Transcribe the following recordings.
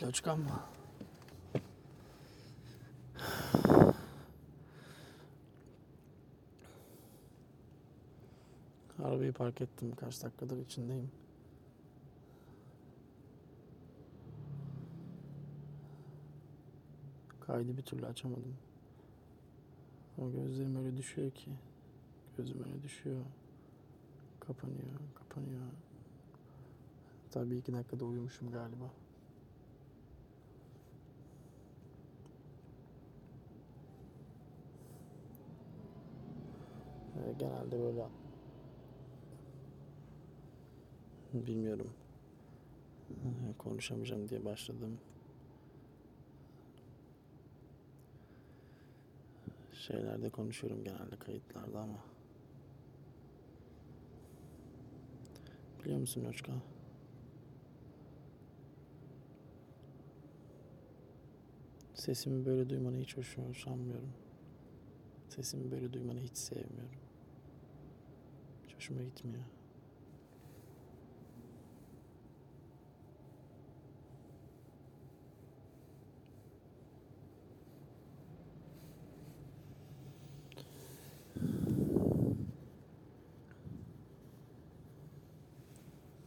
Kloçkam mı? Arabayı park ettim. Kaç dakikadır içindeyim. Kaydı bir türlü açamadım. Ama gözlerim öyle düşüyor ki. Gözüm öyle düşüyor. Kapanıyor, kapanıyor. Tabii iki dakikada uyumuşum galiba. Genelde böyle bilmiyorum Ee, konuşamayacağım diye başladım. Şeylerde konuşuyorum genelde kayıtlarda ama biliyor musun Loçka? Sesimi böyle duymanı hiç hoşlanmıyorum. Sesimi böyle duymanı hiç sevmiyorum. Hoşuma gitmiyor.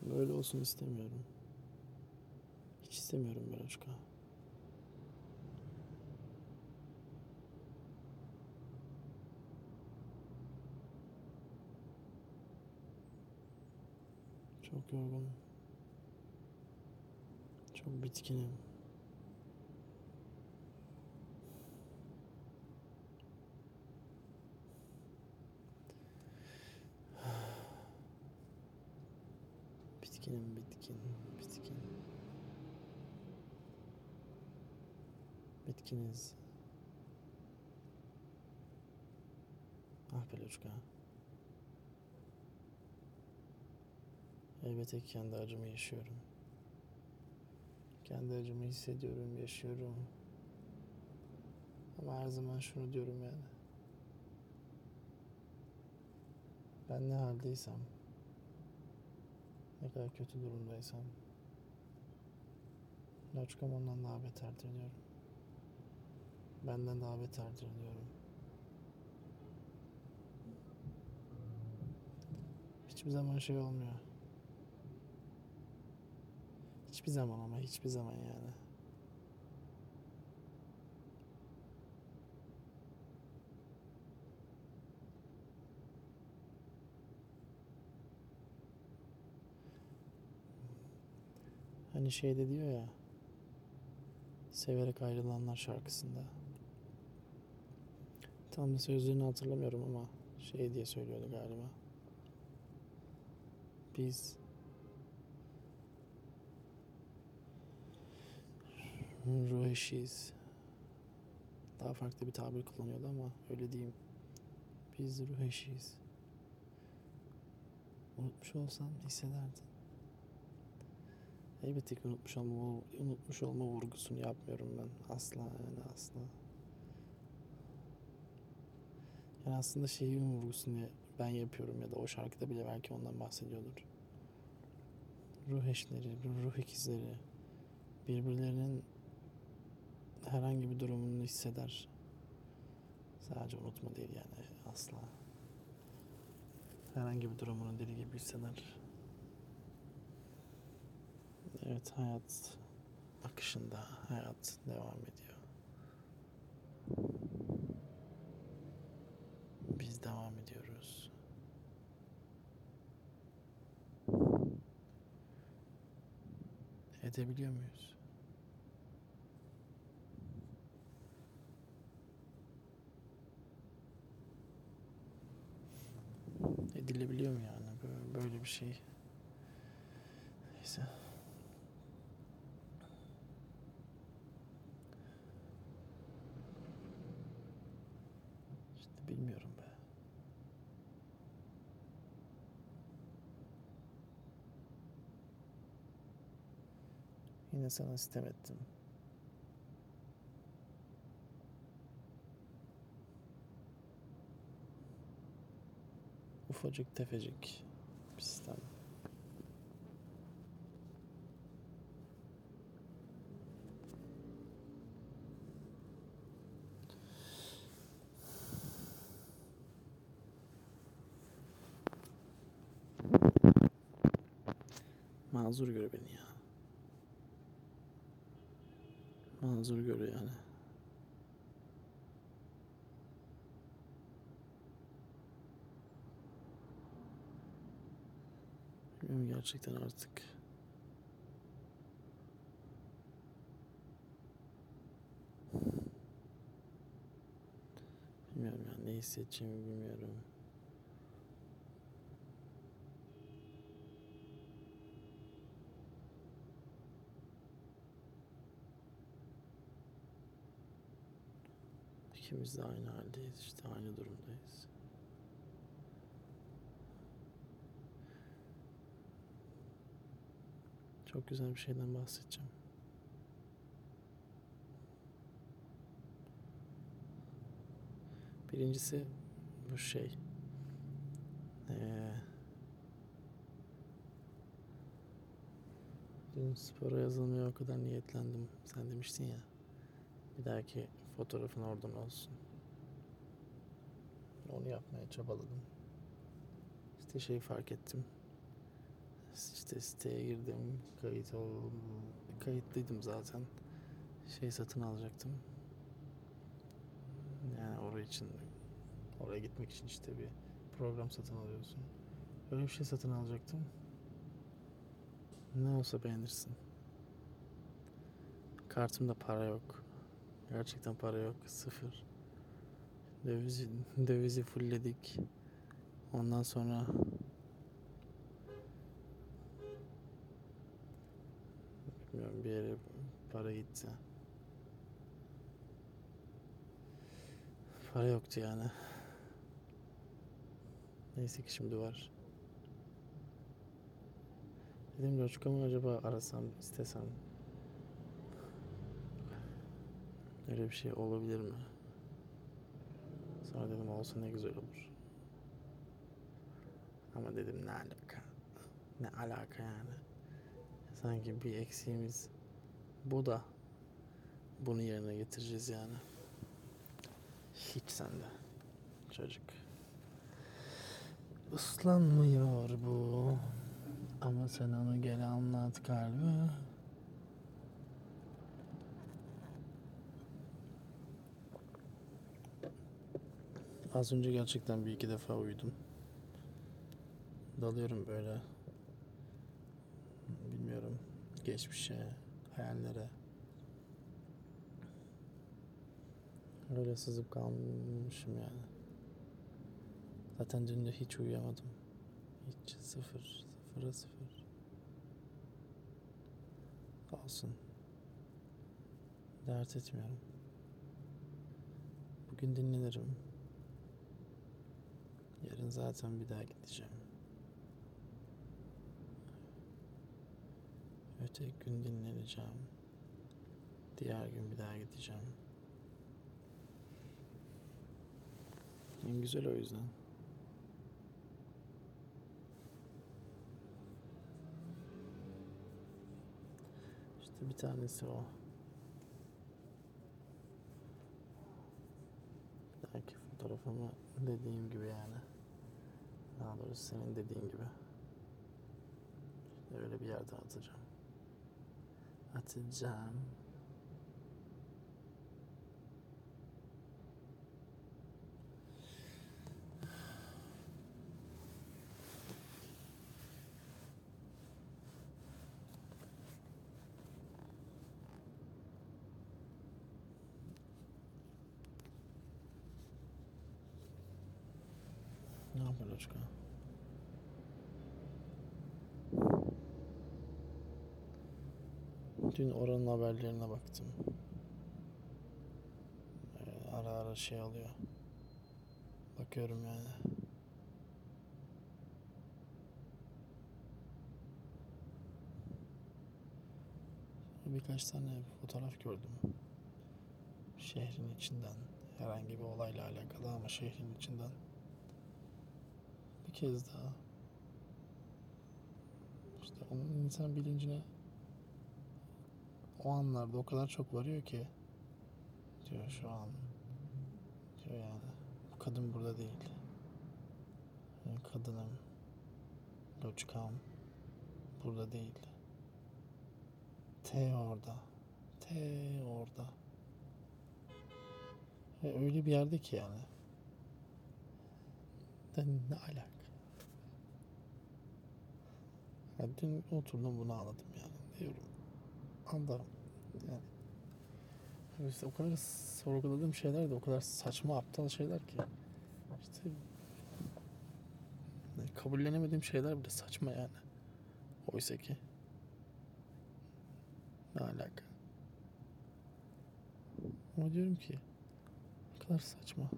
Böyle olsun istemiyorum. Hiç istemiyorum Beroçka. Çok yorgunum. Çok bitkinim. Bitkinim, bitkin, bitkin. Bitkiniz. Ah Peluçka. Elbette ki kendi acımı yaşıyorum. Kendi acımı hissediyorum, yaşıyorum. Ama her zaman şunu diyorum yani. Ben ne haldeysem, ne kadar kötü durumdaysam, Loçkam ondan daha beterdir diyorum. Benden daha beterdir diyorum. Hiçbir zaman şey olmuyor. Hiçbir zaman ama hiçbir zaman yani. Hani şeyde diyor ya Severek ayrılanlar şarkısında. Tam da sözlerini hatırlamıyorum ama şey diye söylüyordu galiba. Biz ruh eşiyiz. Daha farklı bir tabir kullanıyordu ama öyle diyeyim. Biz ruh eşiyiz. Unutmuş olsan hissederdin. Elbette ki unutmuş olma, unutmuş olma vurgusunu yapmıyorum ben. Asla yani asla. Yani aslında şeyin vurgusunu ben yapıyorum ya da o şarkıda bile belki ondan bahsediyordur. Ruh eşleri, ruh ikizleri birbirlerinin herhangi bir durumunu hisseder. Sadece unutma değil yani asla. Herhangi bir durumunu deli gibi hisseder. Evet hayat akışında hayat devam ediyor. Biz devam ediyoruz. Edebiliyor muyuz? Böyle bir şey? Neyse. İşte bilmiyorum be. Yine sana sitem ettim. Ufacık tefecik bir sistem. Mazur gör beni ya. Mazur gör yani. Bilmiyorum gerçekten artık. Bilmiyorum ya ne hissedeceğimi bilmiyorum. İkimiz de aynı haldeyiz işte aynı durumdayız. Çok güzel bir şeyden bahsedeceğim. Birincisi bu şey. Ee, dün spora yazılmaya o kadar niyetlendim. Sen demiştin ya. Bir dahaki fotoğrafın oradan olsun. Onu yapmaya çabaladım. İşte şeyi fark ettim. İşte siteye girdim. Kayıt ol, kayıtlıydım zaten. Şey satın alacaktım. Yani oraya için oraya gitmek için işte bir program satın alıyorsun. Öyle bir şey satın alacaktım. Ne olsa beğenirsin. Kartımda para yok. Gerçekten para yok. Sıfır. Dövizi, dövizi fullledik. Ondan sonra bilmiyorum bir yere para gitti. Para yoktu yani. Neyse ki şimdi var. Dedim Loçka mı acaba arasam, istesem. Öyle bir şey olabilir mi? Sonra dedim olsa ne güzel olur. Ama dedim ne alaka? Ne alaka yani? Sanki bir eksiğimiz bu da bunu yerine getireceğiz yani. Hiç sende çocuk. Islanmıyor bu. Ama sen onu gel anlat kalbi. Az önce gerçekten bir iki defa uyudum. Dalıyorum böyle. Bilmiyorum. Geçmişe, hayallere. Öyle sızıp kalmışım yani. Zaten dün de hiç uyuyamadım. Hiç sıfır, sıfıra sıfır. Olsun. Dert etmiyorum. Bugün dinlenirim. Yarın zaten bir daha gideceğim. Öteki gün dinleneceğim. Diğer gün bir daha gideceğim. En güzel o yüzden. İşte bir tanesi o. Bir dahaki fotoğrafımı dediğim gibi yani. Daha doğrusu senin dediğin gibi. İşte öyle bir yerde atacağım. Atacağım. Ne yapıyor Loçka? Dün oranın haberlerine baktım. Ee, ara ara şey oluyor. Bakıyorum yani. Birkaç tane fotoğraf gördüm. Şehrin içinden. Herhangi bir olayla alakalı ama şehrin içinden. Bir kez daha. İşte onun insan bilincine o anlarda o kadar çok varıyor ki diyor şu an diyor yani bu kadın burada değil. Yani kadınım, loçkam burada değil. T orada. T orada. Ve öyle bir yerde ki yani. Da ne alaka? Ya dün oturdum bunu anladım yani. Diyorum. Allah'ım yani. İşte o kadar sorguladığım şeyler de o kadar saçma aptal şeyler ki. İşte kabullenemediğim şeyler bile saçma yani. Oysa ki. Ne alaka? Ama diyorum ki ne kadar saçma.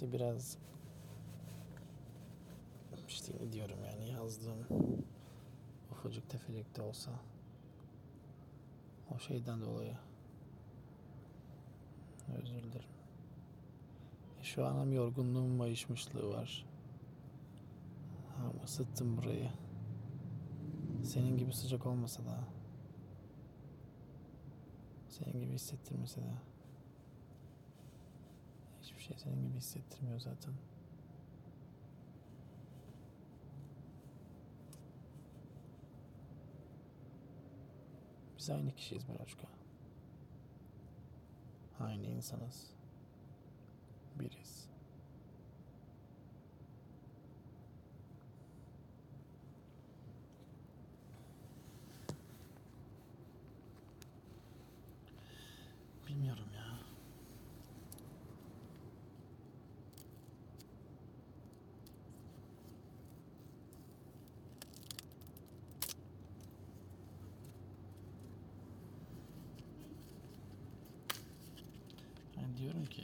Neyse biraz işte diyorum yani yazdığım ufacık tefecik de olsa o şeyden dolayı özür dilerim. E, Şu an hem yorgunluğum mayışmışlığı var. Hem ısıttım burayı. Senin gibi sıcak olmasa da senin gibi hissettirmese de şey senin gibi hissettirmiyor zaten. Biz aynı kişiyiz Beroşka. Aynı insanız. Biriz. Bilmiyorum ya. Yani diyorum ki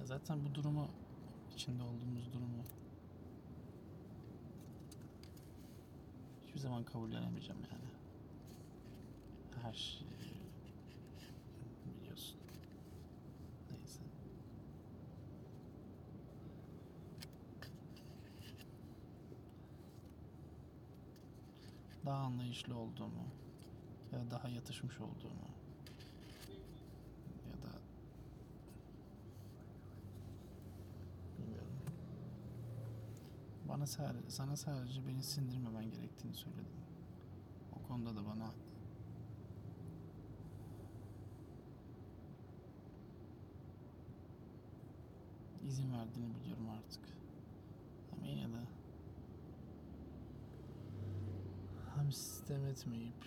ya zaten bu durumu içinde olduğumuz durumu hiçbir zaman kabullenemeyeceğim yani. Her şeyi biliyorsun. Neyse. Daha anlayışlı olduğumu ya da daha yatışmış olduğumu ya da bilmiyorum. Bana sadece, sana sadece beni sindirmemen gerektiğini söyledim. O konuda da bana izin verdiğini biliyorum artık. Ama yine de hem sistem etmeyip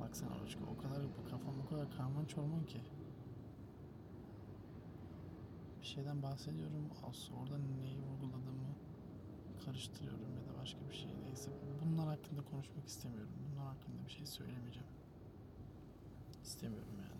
baksana Roçka o kadar kafam o kadar karman çorman ki şeyden bahsediyorum. Az orada neyi vurguladığımı karıştırıyorum ya da başka bir şey. Neyse bunlar hakkında konuşmak istemiyorum. Bunlar hakkında bir şey söylemeyeceğim. İstemiyorum yani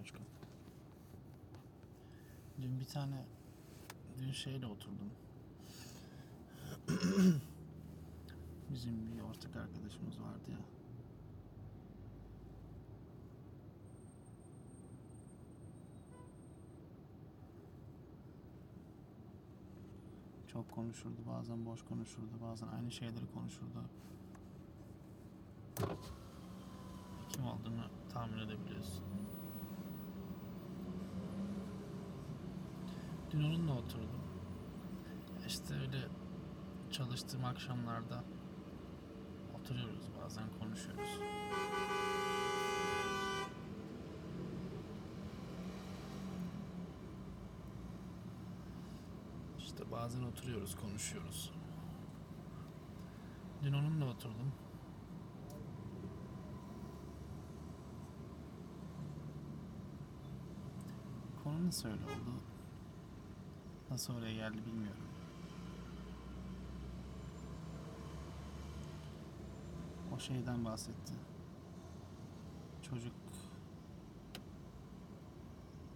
Özkan. Dün bir tane dün şeyle oturdum. Bizim bir ortak arkadaşımız vardı ya. Çok konuşurdu, bazen boş konuşurdu, bazen aynı şeyleri konuşurdu. Kim olduğunu tahmin edebiliyorsun. Dün onunla oturdum. İşte öyle çalıştığım akşamlarda oturuyoruz bazen konuşuyoruz. İşte bazen oturuyoruz konuşuyoruz. Dün onunla oturdum. Nasıl öyle? Nasıl oraya geldi bilmiyorum. O şeyden bahsetti. Çocuk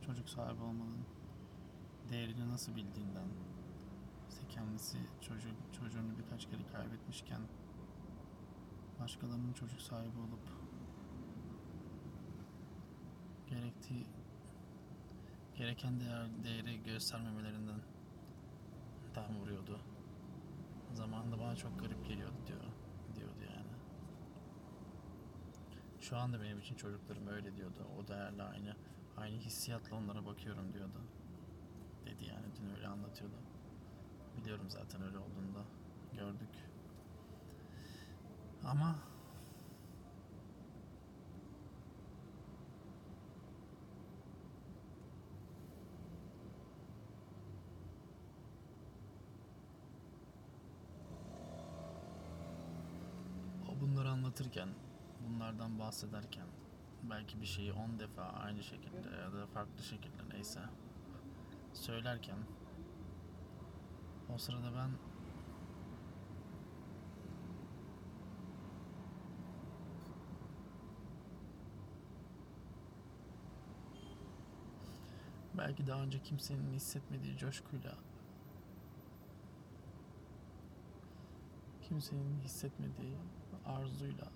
çocuk sahibi olmanın değerini nasıl bildiğinden işte kendisi çocuk çocuğunu birkaç kere kaybetmişken başkalarının çocuk sahibi olup gerektiği gereken değer, değeri göstermemelerinden dem vuruyordu. Zamanında bana çok garip geliyordu diyor, diyordu yani. Şu anda benim için çocuklarım öyle diyordu. O değerle aynı aynı hissiyatla onlara bakıyorum diyordu. Dedi yani dün öyle anlatıyordu. Biliyorum zaten öyle olduğunu da gördük. Ama o bunları anlatırken, bunlardan bahsederken belki bir şeyi 10 defa aynı şekilde ya da farklı şekilde neyse söylerken o sırada ben belki daha önce kimsenin hissetmediği coşkuyla kimsenin hissetmediği arzuyla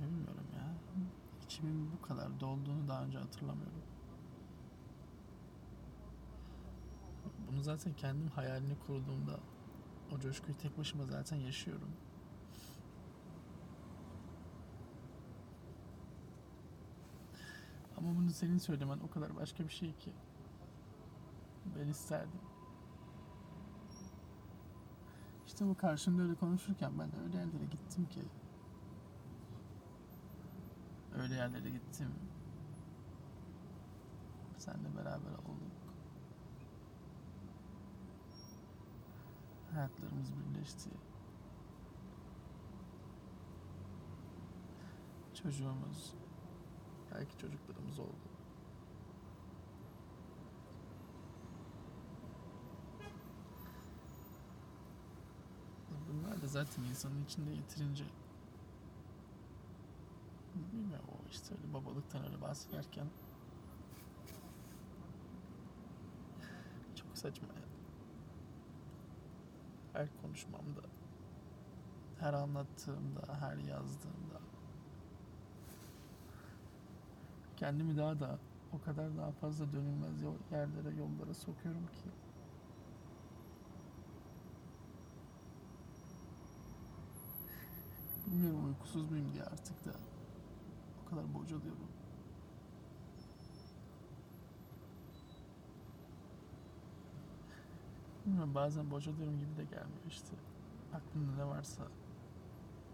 bilmiyorum ya içimin bu kadar dolduğunu daha önce hatırlamıyorum. Bunu zaten kendim hayalini kurduğumda o coşkuyu tek başıma zaten yaşıyorum. Ama bunu senin söylemen o kadar başka bir şey ki. Ben isterdim. İşte bu karşında öyle konuşurken ben öyle yerlere gittim ki. Öyle yerlere gittim. Seninle beraber olduk. Hayatlarımız birleşti. Çocuğumuz, belki çocuklarımız oldu. Bunlar da zaten insanın içinde yetirince bilmiyorum o işte öyle babalıktan öyle bahsederken çok saçma ya. Her konuşmamda, her anlattığımda, her yazdığımda kendimi daha da o kadar daha fazla dönülmez yerlere, yollara sokuyorum ki. Bilmiyorum uykusuz muyum diye artık da o kadar bocalıyorum. Bilmiyorum bazen bocalıyorum gibi de gelmiyor işte. Aklımda ne varsa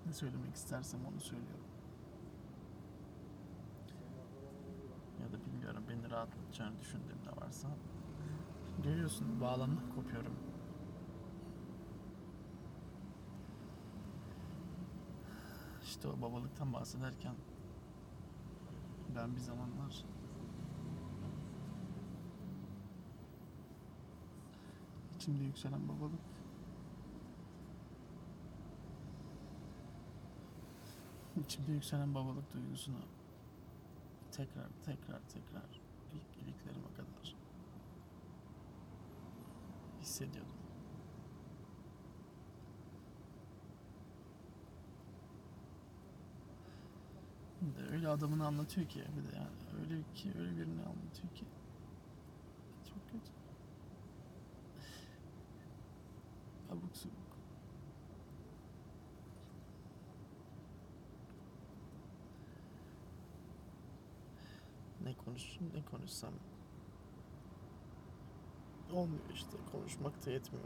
ne söylemek istersem onu söylüyorum. Ya da bilmiyorum beni rahatlatacağını düşündüğüm ne varsa. Görüyorsun bağlamdan kopuyorum. İşte o babalıktan bahsederken ben bir zamanlar içimde yükselen babalık içimde yükselen babalık duygusunu tekrar tekrar tekrar ilk iliklerime kadar hissediyordum. Öyle adamını anlatıyor ki bir de yani öyle ki öyle birini anlatıyor ki çok kötü. Abuk subuk. Ne konuş ne konuşsam olmuyor işte konuşmak da yetmiyor.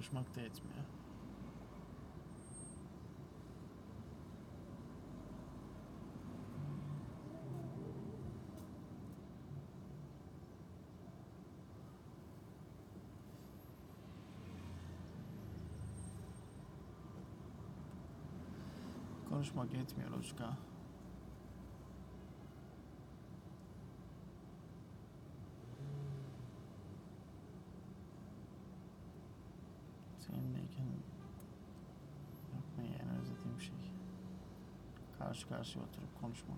Konuşmak da etmiyor. Konuşmak yetmiyor Özkan. arkadaş oturup konuşmak.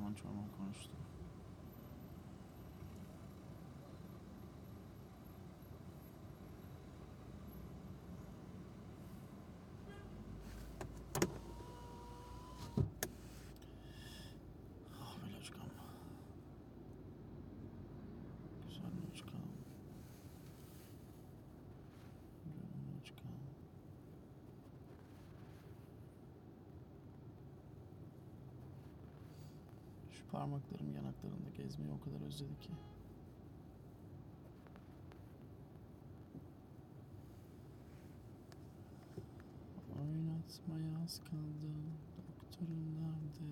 Yine karman çorman konuştu. Ah böyle Özkan. Güzel Özkan. Güzel Özkan. Şu parmaklarım yanaklarında gezmeyi o kadar özledi ki. Oynatmaya az kaldı. Doktorum nerede?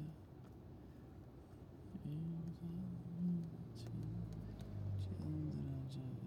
İmzanın için çıldıracağım.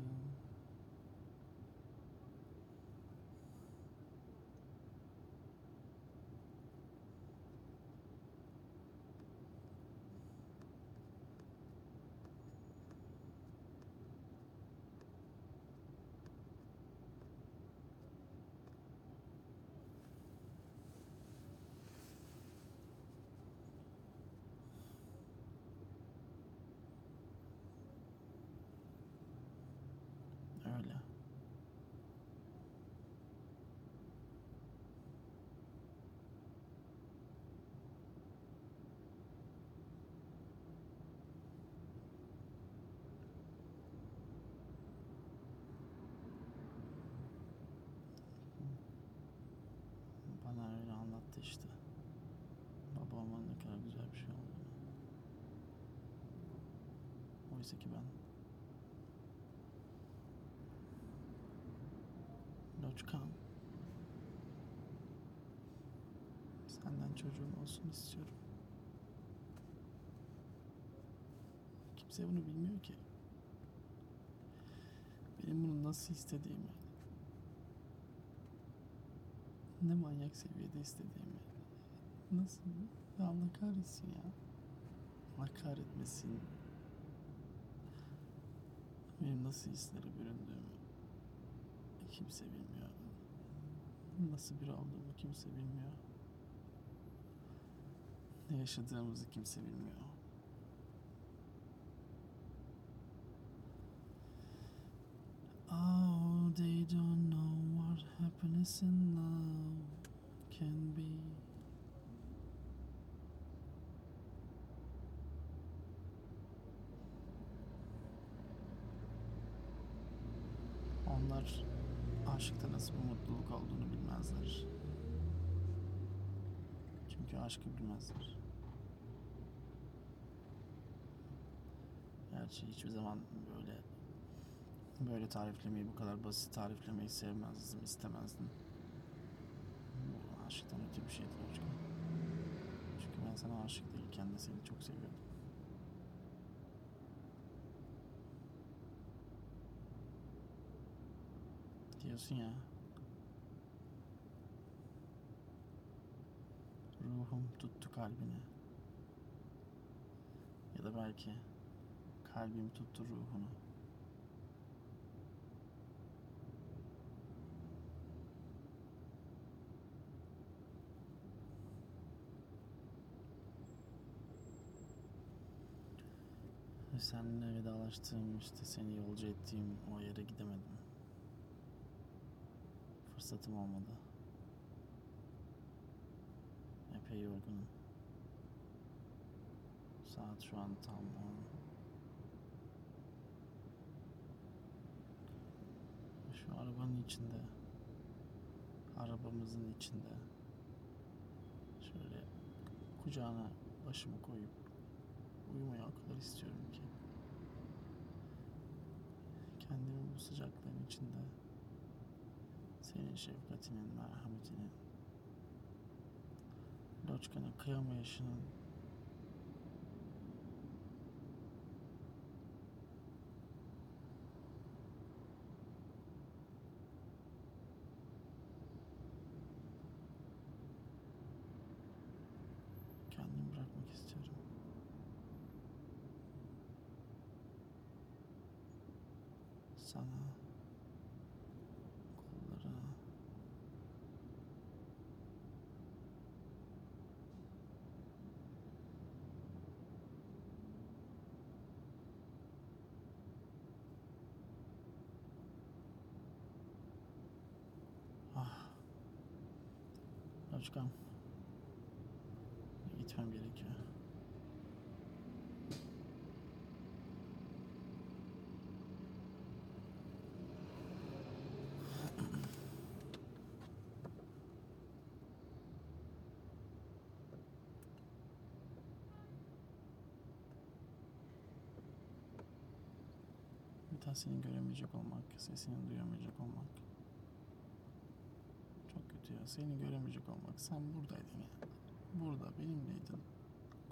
Öyle. Bana öyle anlattı işte. Baba olmanın ne kadar güzel bir şey olduğunu. Oysa ki ben Loçkan. Senden çocuğum olsun istiyorum. Kimse bunu bilmiyor ki. Benim bunu nasıl istediğimi. Ne manyak seviyede istediğimi. Nasıl? Allah kahretsin ya. Allah kahretmesin. Benim nasıl hislere büründüğümü kimse bilmiyor. Nasıl bir olduğumu kimse bilmiyor. Ne yaşadığımızı kimse bilmiyor. Oh, they don't know what happiness in love can be. Onlar aşkta nasıl bir mutluluk olduğunu bilmezler. Çünkü aşkı bilmezler. Gerçi hiçbir zaman böyle böyle tariflemeyi bu kadar basit tariflemeyi sevmezdim, istemezdim. Bu aşktan öte bir şeydir hocam. Çünkü ben sana aşık değilken de seni çok seviyordum. Diyorsun ya. Ruhum tuttu kalbini. Ya da belki kalbim tuttu ruhunu. Ve seninle vedalaştığım işte seni yolcu ettiğim o yere gidemedim. Fırsatım olmadı. Epey yorgunum. Saat şu an tam 10. Şu arabanın içinde. Arabamızın içinde. Şöyle kucağına başımı koyup uyumaya o kadar istiyorum ki. Kendimi bu sıcaklığın içinde senin şefkatinin, merhametinin, loçkana kıyamayışının kendimi bırakmak istiyorum. Sana kollarına Ah. Loçkam. Gitmem gerekiyor. Bir daha seni göremeyecek olmak, sesini duyamayacak olmak. Seni göremeyecek olmak. Sen buradaydın ya. Burada benimleydin.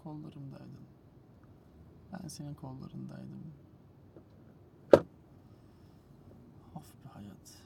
Kollarımdaydın. Ben senin kollarındaydım. Of be hayat.